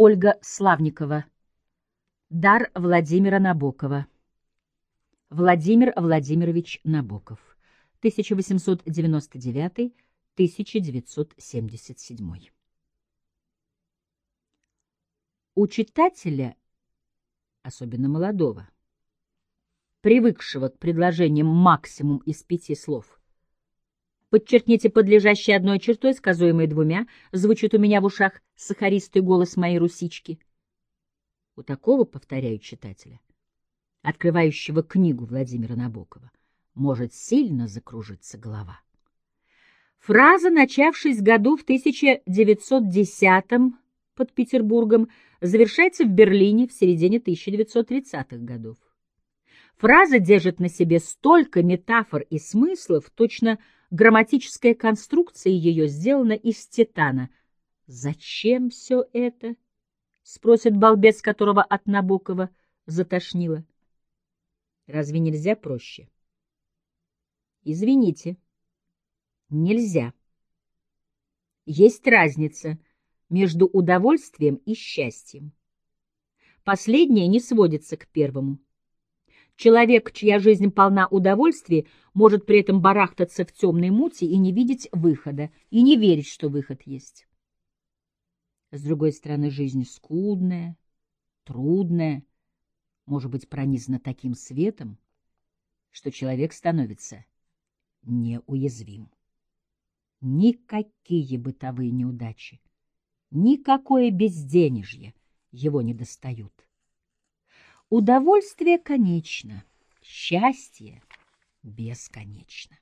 Ольга Славникова. Дар Владимира Набокова. Владимир Владимирович Набоков. 1899-1977. У читателя, особенно молодого, привыкшего к предложениям максимум из пяти слов, Подчеркните подлежащее одной чертой, сказуемой двумя, звучит у меня в ушах сахаристый голос моей русички. У такого, повторяю читателя, открывающего книгу Владимира Набокова, может сильно закружиться голова. Фраза, начавшись году в 1910 под Петербургом, завершается в Берлине в середине 1930-х годов. Фраза держит на себе столько метафор и смыслов, точно Грамматическая конструкция ее сделана из титана. «Зачем все это?» — спросит балбес, которого от Набокова затошнило. «Разве нельзя проще?» «Извините, нельзя. Есть разница между удовольствием и счастьем. Последнее не сводится к первому. Человек, чья жизнь полна удовольствий, может при этом барахтаться в темной мути и не видеть выхода, и не верить, что выход есть. С другой стороны, жизнь скудная, трудная, может быть пронизана таким светом, что человек становится неуязвим. Никакие бытовые неудачи, никакое безденежье его не достают. Удовольствие конечно, счастье бесконечно.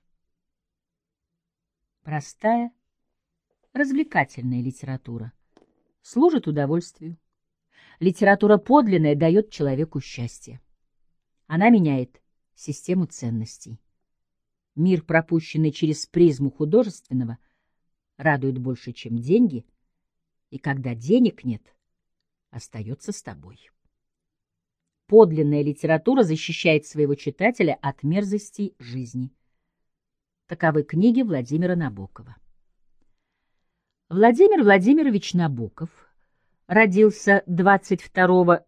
Простая, развлекательная литература служит удовольствию. Литература подлинная дает человеку счастье. Она меняет систему ценностей. Мир, пропущенный через призму художественного, радует больше, чем деньги, и когда денег нет, остается с тобой. Подлинная литература защищает своего читателя от мерзостей жизни. Таковы книги Владимира Набокова. Владимир Владимирович Набоков родился 22-10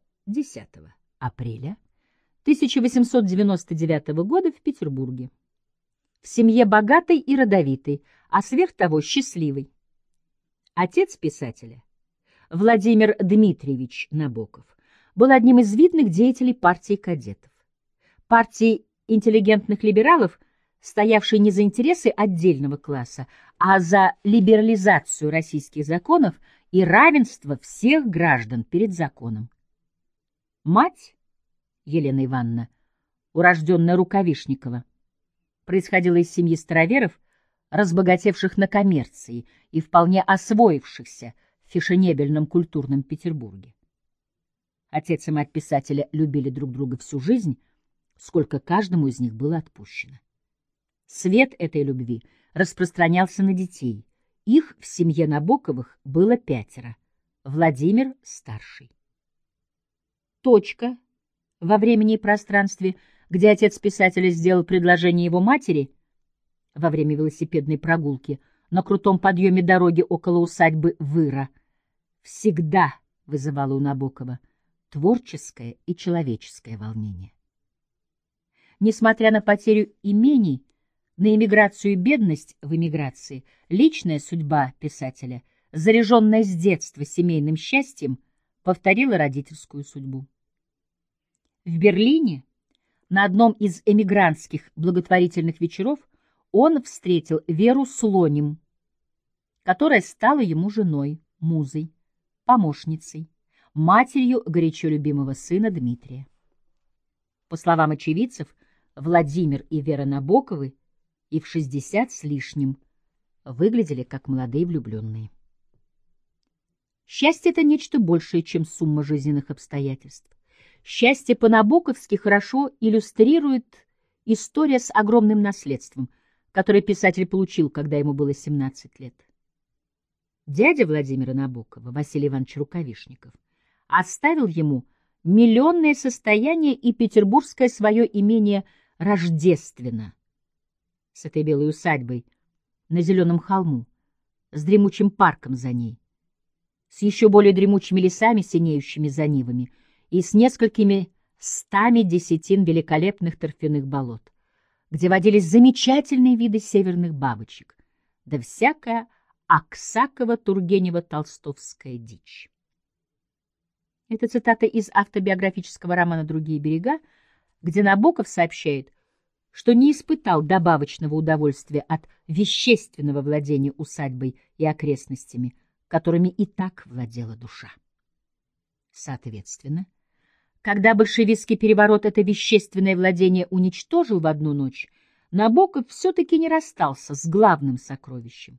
апреля 1899 года в Петербурге. В семье богатой и родовитой, а сверх того счастливой. Отец писателя Владимир Дмитриевич Набоков был одним из видных деятелей партии кадетов. Партии интеллигентных либералов, стоявшей не за интересы отдельного класса, а за либерализацию российских законов и равенство всех граждан перед законом. Мать, Елена Ивановна, урожденная Рукавишникова, происходила из семьи староверов, разбогатевших на коммерции и вполне освоившихся в фешенебельном культурном Петербурге. Отец и мать писателя любили друг друга всю жизнь, сколько каждому из них было отпущено. Свет этой любви распространялся на детей. Их в семье Набоковых было пятеро. Владимир — старший. Точка во времени и пространстве, где отец писателя сделал предложение его матери во время велосипедной прогулки на крутом подъеме дороги около усадьбы Выра, всегда вызывала у Набокова творческое и человеческое волнение. Несмотря на потерю имений, на эмиграцию и бедность в эмиграции, личная судьба писателя, заряженная с детства семейным счастьем, повторила родительскую судьбу. В Берлине на одном из эмигрантских благотворительных вечеров он встретил Веру Слоним, которая стала ему женой, музой, помощницей матерью горячо любимого сына Дмитрия. По словам очевидцев, Владимир и Вера Набоковы и в 60 с лишним выглядели как молодые влюбленные. Счастье — это нечто большее, чем сумма жизненных обстоятельств. Счастье по-набоковски хорошо иллюстрирует история с огромным наследством, которое писатель получил, когда ему было 17 лет. Дядя Владимира Набокова, Василий Иванович Рукавишников, оставил ему миллионное состояние и петербургское свое имение Рождественно с этой белой усадьбой на зеленом холму, с дремучим парком за ней. с еще более дремучими лесами, синеющими за нивами, и с несколькими стами десятин великолепных торфяных болот, где водились замечательные виды северных бабочек, да всякая Аксакова-Тургенева-Толстовская дичь. Это цитата из автобиографического романа «Другие берега», где Набоков сообщает, что не испытал добавочного удовольствия от вещественного владения усадьбой и окрестностями, которыми и так владела душа. Соответственно, когда большевистский переворот это вещественное владение уничтожил в одну ночь, Набоков все-таки не расстался с главным сокровищем.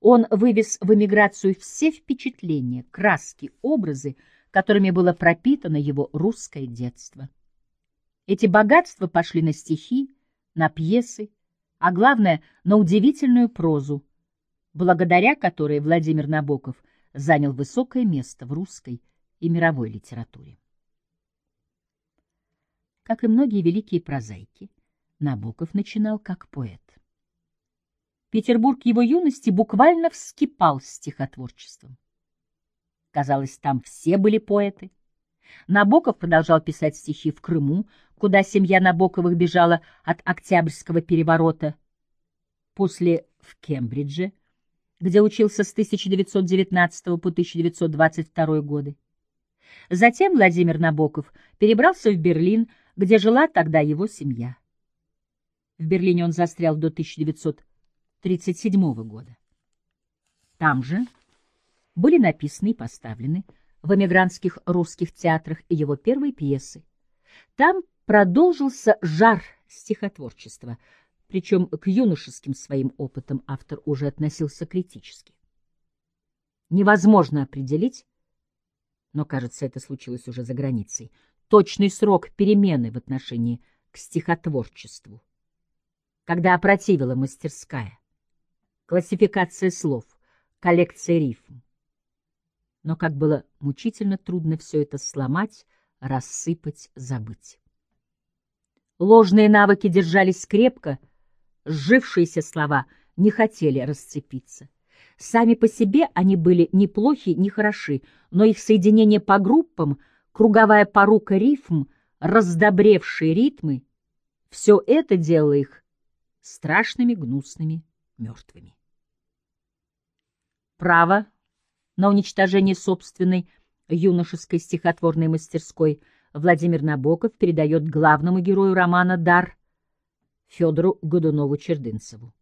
Он вывез в эмиграцию все впечатления, краски, образы, которыми было пропитано его русское детство. Эти богатства пошли на стихи, на пьесы, а главное, на удивительную прозу, благодаря которой Владимир Набоков занял высокое место в русской и мировой литературе. Как и многие великие прозаики, Набоков начинал как поэт. Петербург его юности буквально вскипал стихотворчеством. Казалось, там все были поэты. Набоков продолжал писать стихи в Крыму, куда семья Набоковых бежала от Октябрьского переворота. После в Кембридже, где учился с 1919 по 1922 годы. Затем Владимир Набоков перебрался в Берлин, где жила тогда его семья. В Берлине он застрял до 1937 года. Там же были написаны и поставлены в эмигрантских русских театрах его первые пьесы. Там продолжился жар стихотворчества, причем к юношеским своим опытам автор уже относился критически. Невозможно определить, но, кажется, это случилось уже за границей, точный срок перемены в отношении к стихотворчеству, когда опротивила мастерская, классификация слов, коллекция рифм. Но как было мучительно трудно все это сломать, рассыпать, забыть. Ложные навыки держались крепко, сжившиеся слова не хотели расцепиться. Сами по себе они были ни плохи, ни хороши, но их соединение по группам, круговая порука рифм, раздобревшие ритмы — все это делало их страшными, гнусными, мертвыми. Право на уничтожение собственной юношеской стихотворной мастерской Владимир Набоков передает главному герою романа «Дар» Федору Годунову-Чердынцеву.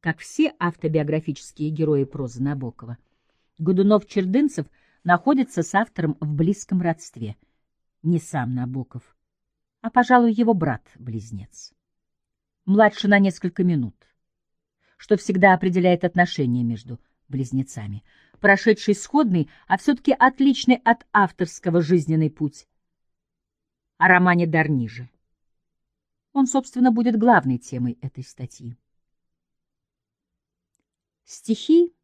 Как все автобиографические герои прозы Набокова, Годунов-Чердынцев находится с автором в близком родстве. Не сам Набоков, а, пожалуй, его брат-близнец. Младше на несколько минут, что всегда определяет отношения между близнецами, прошедший сходный, а все-таки отличный от авторского жизненный путь. О романе «Дар ниже». Он, собственно, будет главной темой этой статьи. Стихи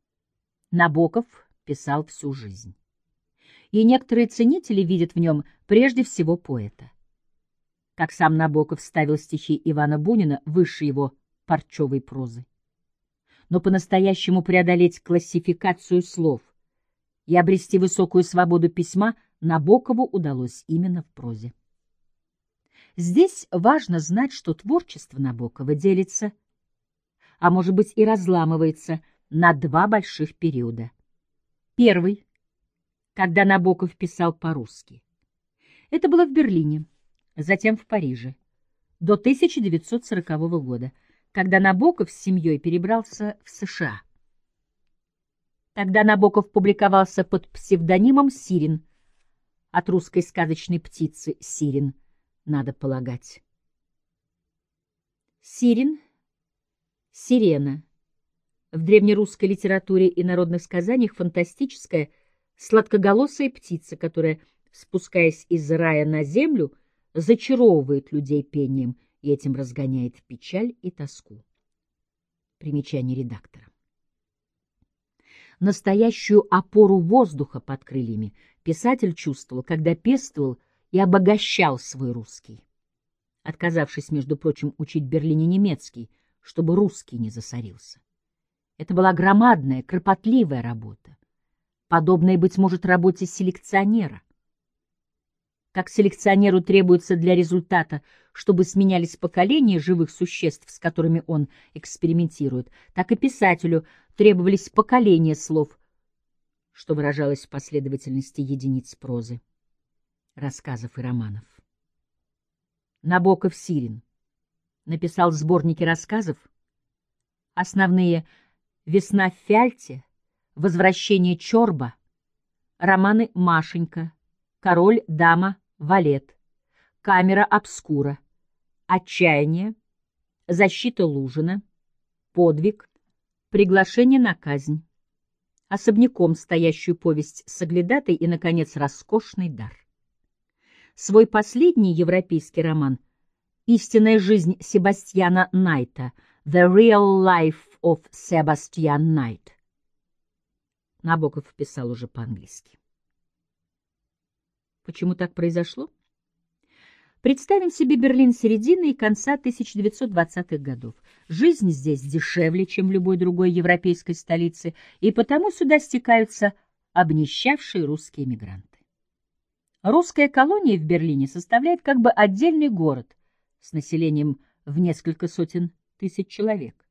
Набоков писал всю жизнь. И некоторые ценители видят в нем прежде всего поэта. Как сам Набоков ставил стихи Ивана Бунина выше его парчевой прозы. Но по-настоящему преодолеть классификацию слов и обрести высокую свободу письма Набокову удалось именно в прозе. Здесь важно знать, что творчество Набокова делится – а может быть и разламывается на два больших периода. Первый, когда Набоков писал по-русски. Это было в Берлине, затем в Париже, до 1940 года, когда Набоков с семьей перебрался в США. Тогда Набоков публиковался под псевдонимом Сирин, от русской сказочной птицы Сирин, надо полагать. Сирин Сирена. В древнерусской литературе и народных сказаниях фантастическая, сладкоголосая птица, которая, спускаясь из рая на землю, зачаровывает людей пением и этим разгоняет печаль и тоску. Примечание редактора. Настоящую опору воздуха под крыльями писатель чувствовал, когда пестовал и обогащал свой русский. Отказавшись, между прочим, учить Берлине немецкий, чтобы русский не засорился. Это была громадная, кропотливая работа. подобное, быть может, работе селекционера. Как селекционеру требуется для результата, чтобы сменялись поколения живых существ, с которыми он экспериментирует, так и писателю требовались поколения слов, что выражалось в последовательности единиц прозы, рассказов и романов. Набоков Сирин написал сборники рассказов, основные «Весна в Фяльте», «Возвращение Чорба», романы «Машенька», «Король, дама, валет», «Камера обскура», «Отчаяние», «Защита Лужина», «Подвиг», «Приглашение на казнь», особняком стоящую повесть «Соглядатой» и, наконец, «Роскошный дар». Свой последний европейский роман «Истинная жизнь Себастьяна Найта» «The Real Life of Sebastian Knight» Набоков писал уже по-английски. Почему так произошло? Представим себе Берлин середины и конца 1920-х годов. Жизнь здесь дешевле, чем в любой другой европейской столице, и потому сюда стекаются обнищавшие русские мигранты. Русская колония в Берлине составляет как бы отдельный город с населением в несколько сотен тысяч человек.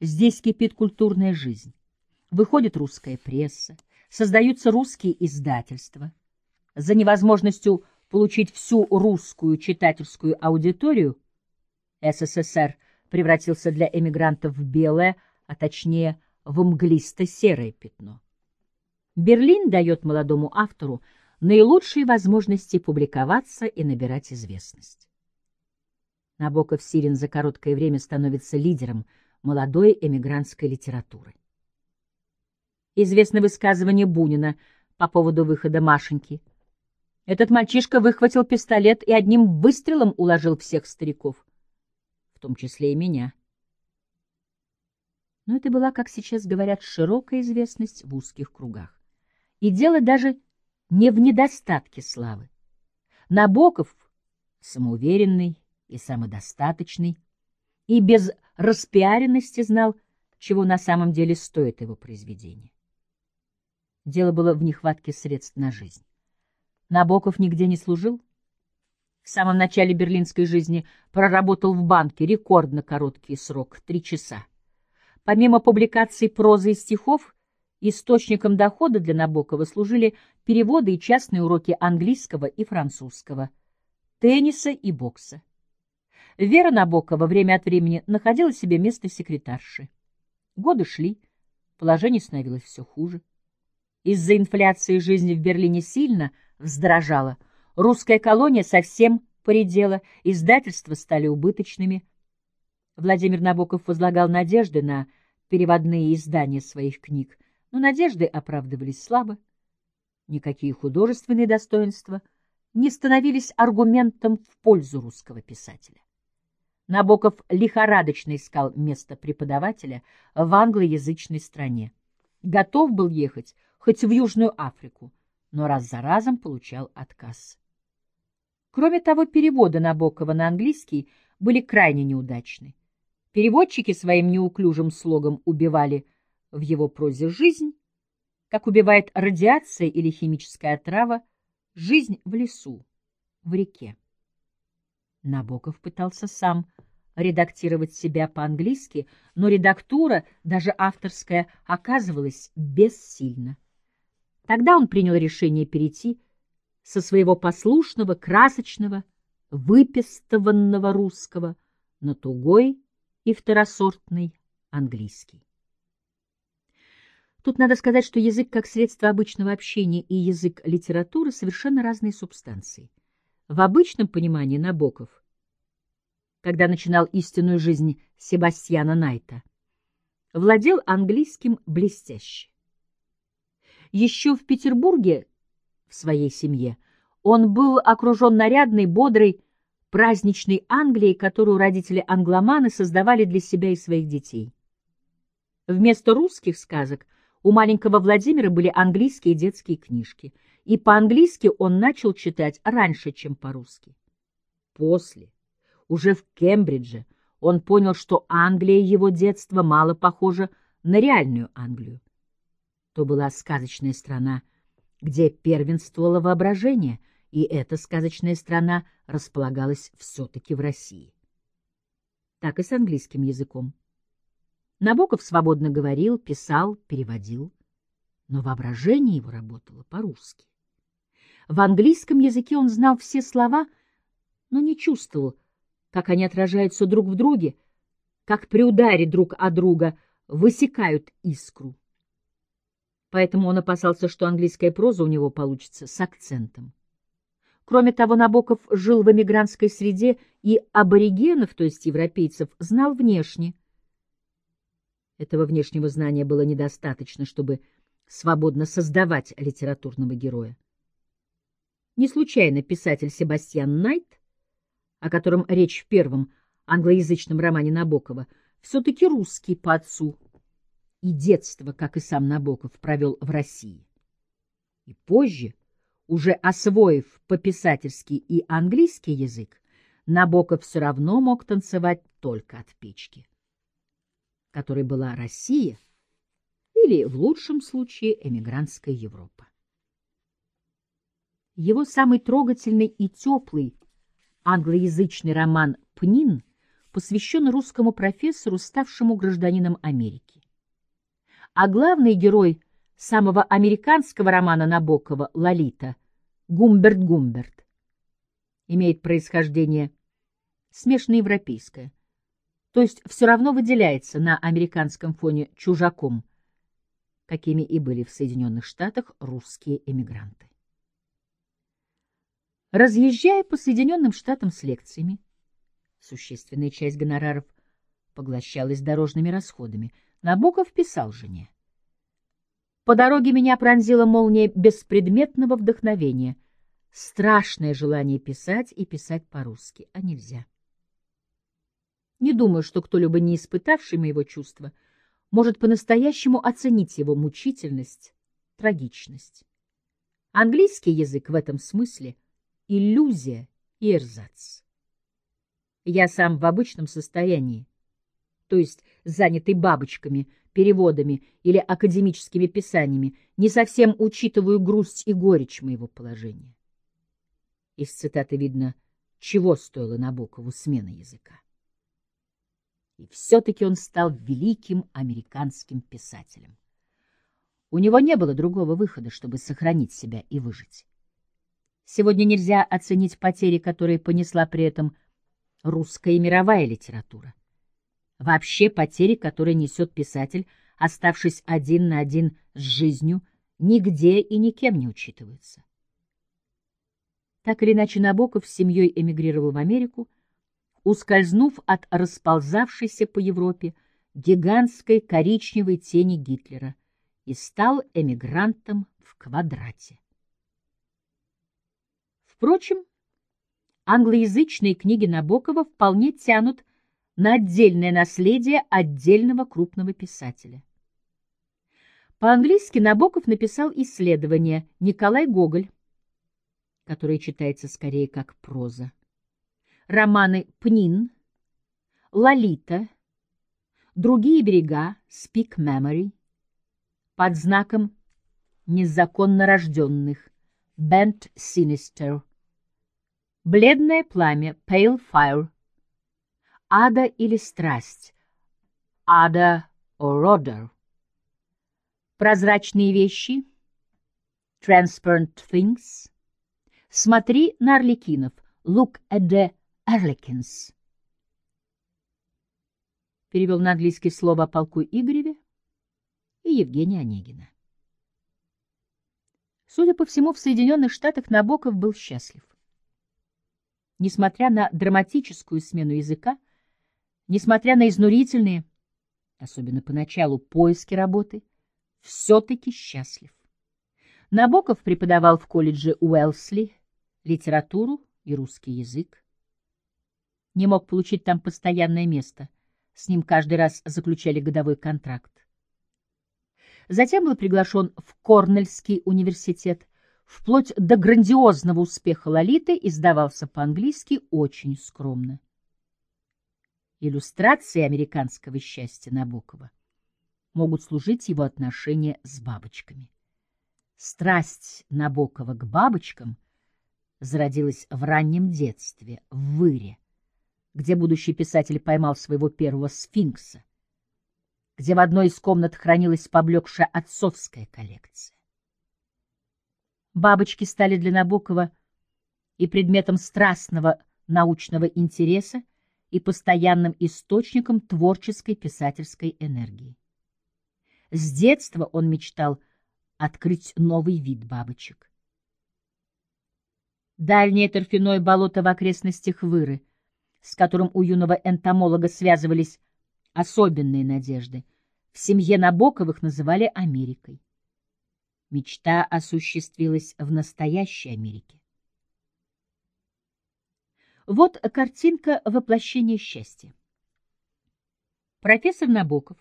Здесь кипит культурная жизнь. Выходит русская пресса, создаются русские издательства – за невозможностью получить всю русскую читательскую аудиторию, СССР превратился для эмигрантов в белое, а точнее в мглисто-серое пятно. Берлин дает молодому автору наилучшие возможности публиковаться и набирать известность. Набоков Сирин за короткое время становится лидером молодой эмигрантской литературы. Известно высказывание Бунина по поводу выхода Машеньки – этот мальчишка выхватил пистолет и одним выстрелом уложил всех стариков, в том числе и меня. Но это была, как сейчас говорят, широкая известность в узких кругах. И дело даже не в недостатке славы. Набоков самоуверенный и самодостаточный, и без распиаренности знал, чего на самом деле стоит его произведение. Дело было в нехватке средств на жизнь. Набоков нигде не служил. В самом начале берлинской жизни проработал в банке рекордно короткий срок — три часа. Помимо публикаций прозы и стихов, источником дохода для Набокова служили переводы и частные уроки английского и французского, тенниса и бокса. Вера Набокова время от времени находила себе место секретарши. Годы шли, положение становилось все хуже. Из-за инфляции жизни в Берлине сильно – вздорожала. Русская колония совсем поредела, издательства стали убыточными. Владимир Набоков возлагал надежды на переводные издания своих книг, но надежды оправдывались слабо. Никакие художественные достоинства не становились аргументом в пользу русского писателя. Набоков лихорадочно искал место преподавателя в англоязычной стране. Готов был ехать хоть в Южную Африку, но раз за разом получал отказ. Кроме того, переводы Набокова на английский были крайне неудачны. Переводчики своим неуклюжим слогом убивали в его прозе жизнь, как убивает радиация или химическая отрава жизнь в лесу, в реке. Набоков пытался сам редактировать себя по-английски, но редактура, даже авторская, оказывалась бессильна. Тогда он принял решение перейти со своего послушного, красочного, выпестованного русского на тугой и второсортный английский. Тут надо сказать, что язык как средство обычного общения и язык литературы совершенно разные субстанции. В обычном понимании Набоков, когда начинал истинную жизнь Себастьяна Найта, владел английским блестяще. Еще в Петербурге, в своей семье, он был окружен нарядной, бодрой, праздничной Англией, которую родители-англоманы создавали для себя и своих детей. Вместо русских сказок у маленького Владимира были английские детские книжки, и по-английски он начал читать раньше, чем по-русски. После, уже в Кембридже, он понял, что Англия его детства мало похожа на реальную Англию. То была сказочная страна, где первенствовало воображение, и эта сказочная страна располагалась все-таки в России. Так и с английским языком. Набоков свободно говорил, писал, переводил, но воображение его работало по-русски. В английском языке он знал все слова, но не чувствовал, как они отражаются друг в друге, как при ударе друг о друга высекают искру. Поэтому он опасался, что английская проза у него получится с акцентом. Кроме того, Набоков жил в эмигрантской среде и аборигенов, то есть европейцев, знал внешне. Этого внешнего знания было недостаточно, чтобы свободно создавать литературного героя. Не случайно писатель Себастьян Найт, о котором речь в первом англоязычном романе Набокова, все-таки русский по отцу, и детство, как и сам Набоков, провел в России. И позже, уже освоив по-писательски и английский язык, Набоков все равно мог танцевать только от печки, которой была Россия или, в лучшем случае, эмигрантская Европа. Его самый трогательный и теплый англоязычный роман «Пнин» посвящен русскому профессору, ставшему гражданином Америки. А главный герой самого американского романа Набокова «Лолита» Гумберт Гумберт имеет происхождение смешно-европейское, то есть все равно выделяется на американском фоне чужаком, какими и были в Соединенных Штатах русские эмигранты. Разъезжая по Соединенным Штатам с лекциями, существенная часть гонораров поглощалась дорожными расходами. Набоков писал жене. По дороге меня пронзила молния беспредметного вдохновения, страшное желание писать и писать по-русски, а нельзя. Не думаю, что кто-либо, не испытавший моего чувства, может по-настоящему оценить его мучительность, трагичность. Английский язык в этом смысле — иллюзия и эрзац. Я сам в обычном состоянии, то есть занятый бабочками, переводами или академическими писаниями, не совсем учитываю грусть и горечь моего положения. Из цитаты видно, чего стоила Набокову смена языка. И все-таки он стал великим американским писателем. У него не было другого выхода, чтобы сохранить себя и выжить. Сегодня нельзя оценить потери, которые понесла при этом русская и мировая литература. Вообще потери, которые несет писатель, оставшись один на один с жизнью, нигде и никем не учитываются. Так или иначе, Набоков с семьей эмигрировал в Америку, ускользнув от расползавшейся по Европе гигантской коричневой тени Гитлера и стал эмигрантом в квадрате. Впрочем, англоязычные книги Набокова вполне тянут на отдельное наследие отдельного крупного писателя. По-английски Набоков написал исследование «Николай Гоголь», которое читается скорее как проза, романы «Пнин», «Лолита», «Другие берега», «Speak Memory», под знаком незаконно рожденных, Bent Sinister, Бледное пламя, Pale Fire, Ада или страсть, Ада Order, Прозрачные вещи, Transparent Things, Смотри на Орликинов, Look at the Arlequins. Перевел на английский слово полку Игореве и Евгения Онегина. Судя по всему, в Соединенных Штатах Набоков был счастлив. Несмотря на драматическую смену языка, несмотря на изнурительные, особенно поначалу, поиски работы, все-таки счастлив. Набоков преподавал в колледже Уэлсли литературу и русский язык. Не мог получить там постоянное место, с ним каждый раз заключали годовой контракт. Затем был приглашен в Корнельский университет, вплоть до грандиозного успеха Лолиты издавался по-английски очень скромно. Иллюстрации американского счастья Набокова могут служить его отношения с бабочками. Страсть Набокова к бабочкам зародилась в раннем детстве, в Выре, где будущий писатель поймал своего первого сфинкса, где в одной из комнат хранилась поблекшая отцовская коллекция. Бабочки стали для Набокова и предметом страстного научного интереса, и постоянным источником творческой писательской энергии. С детства он мечтал открыть новый вид бабочек. Дальнее торфяное болото в окрестностях Выры, с которым у юного энтомолога связывались особенные надежды, в семье Набоковых называли Америкой. Мечта осуществилась в настоящей Америке. Вот картинка воплощения счастья. Профессор Набоков,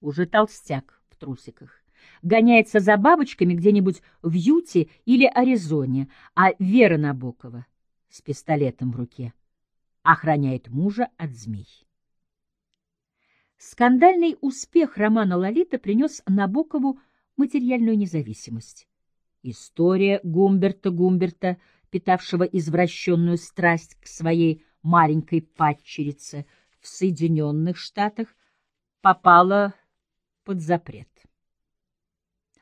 уже толстяк в трусиках, гоняется за бабочками где-нибудь в Юте или Аризоне, а Вера Набокова с пистолетом в руке охраняет мужа от змей. Скандальный успех романа «Лолита» принес Набокову материальную независимость. История Гумберта Гумберта – питавшего извращенную страсть к своей маленькой падчерице в Соединенных Штатах, попала под запрет.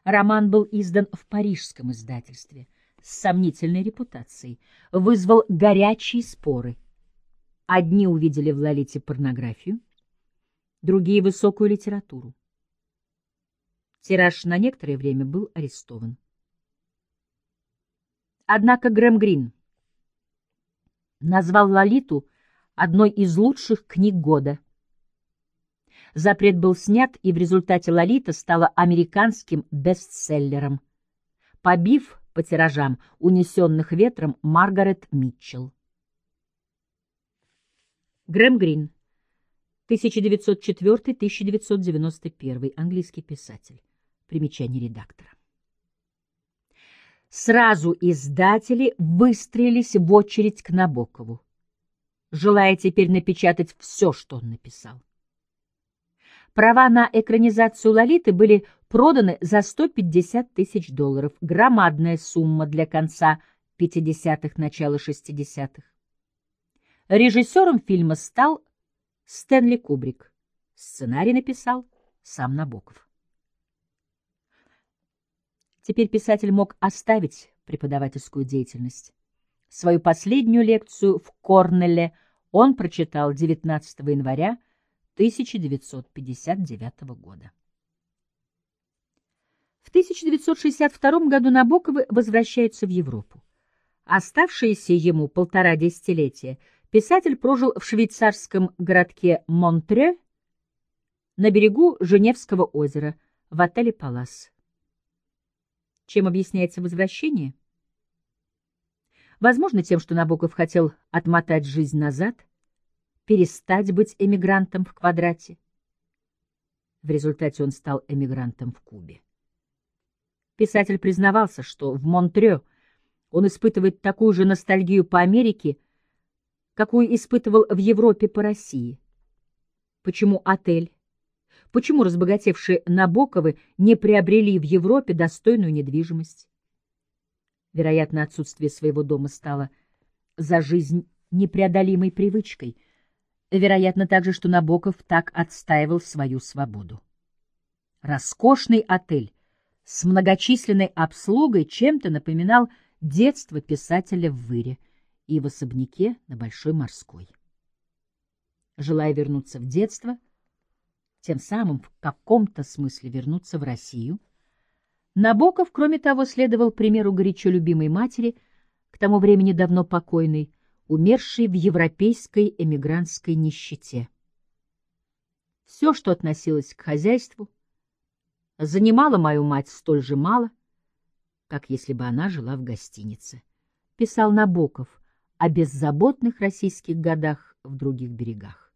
Роман был издан в парижском издательстве с сомнительной репутацией, вызвал горячие споры. Одни увидели в Лолите порнографию, другие — высокую литературу. Тираж на некоторое время был арестован. Однако Грэм Грин назвал «Лолиту» одной из лучших книг года. Запрет был снят, и в результате «Лолита» стала американским бестселлером, побив по тиражам унесенных ветром Маргарет Митчелл. Грэм Грин, 1904-1991, английский писатель. Примечание редактора. Сразу издатели выстроились в очередь к Набокову, желая теперь напечатать все, что он написал. Права на экранизацию «Лолиты» были проданы за 150 тысяч долларов, громадная сумма для конца 50-х, начала 60-х. Режиссером фильма стал Стэнли Кубрик. Сценарий написал сам Набоков. Теперь писатель мог оставить преподавательскую деятельность. Свою последнюю лекцию в Корнелле он прочитал 19 января 1959 года. В 1962 году Набоковы возвращаются в Европу. Оставшиеся ему полтора десятилетия писатель прожил в швейцарском городке Монтре на берегу Женевского озера в отеле «Палас». Чем объясняется возвращение? Возможно, тем, что Набоков хотел отмотать жизнь назад, перестать быть эмигрантом в квадрате. В результате он стал эмигрантом в Кубе. Писатель признавался, что в Монтрё он испытывает такую же ностальгию по Америке, какую испытывал в Европе по России. Почему отель, Почему разбогатевшие Набоковы не приобрели в Европе достойную недвижимость? Вероятно, отсутствие своего дома стало за жизнь непреодолимой привычкой. Вероятно также, что Набоков так отстаивал свою свободу. Роскошный отель с многочисленной обслугой чем-то напоминал детство писателя в Выре и в особняке на Большой Морской. Желая вернуться в детство, тем самым в каком-то смысле вернуться в Россию. Набоков, кроме того, следовал примеру горячо любимой матери, к тому времени давно покойной, умершей в европейской эмигрантской нищете. Все, что относилось к хозяйству, занимало мою мать столь же мало, как если бы она жила в гостинице. Писал Набоков о беззаботных российских годах в других берегах.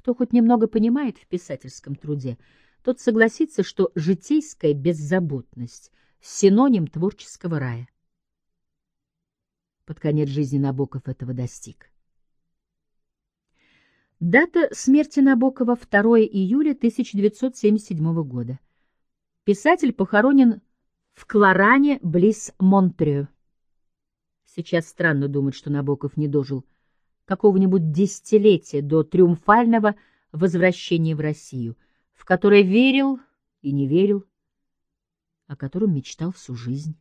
Кто хоть немного понимает в писательском труде, тот согласится, что житейская беззаботность — синоним творческого рая. Под конец жизни Набоков этого достиг. Дата смерти Набокова 2 июля 1977 года. Писатель похоронен в Кларане близ Монтрео. Сейчас странно думать, что Набоков не дожил какого-нибудь десятилетия до триумфального возвращения в Россию, в которое верил и не верил, о котором мечтал всю жизнь.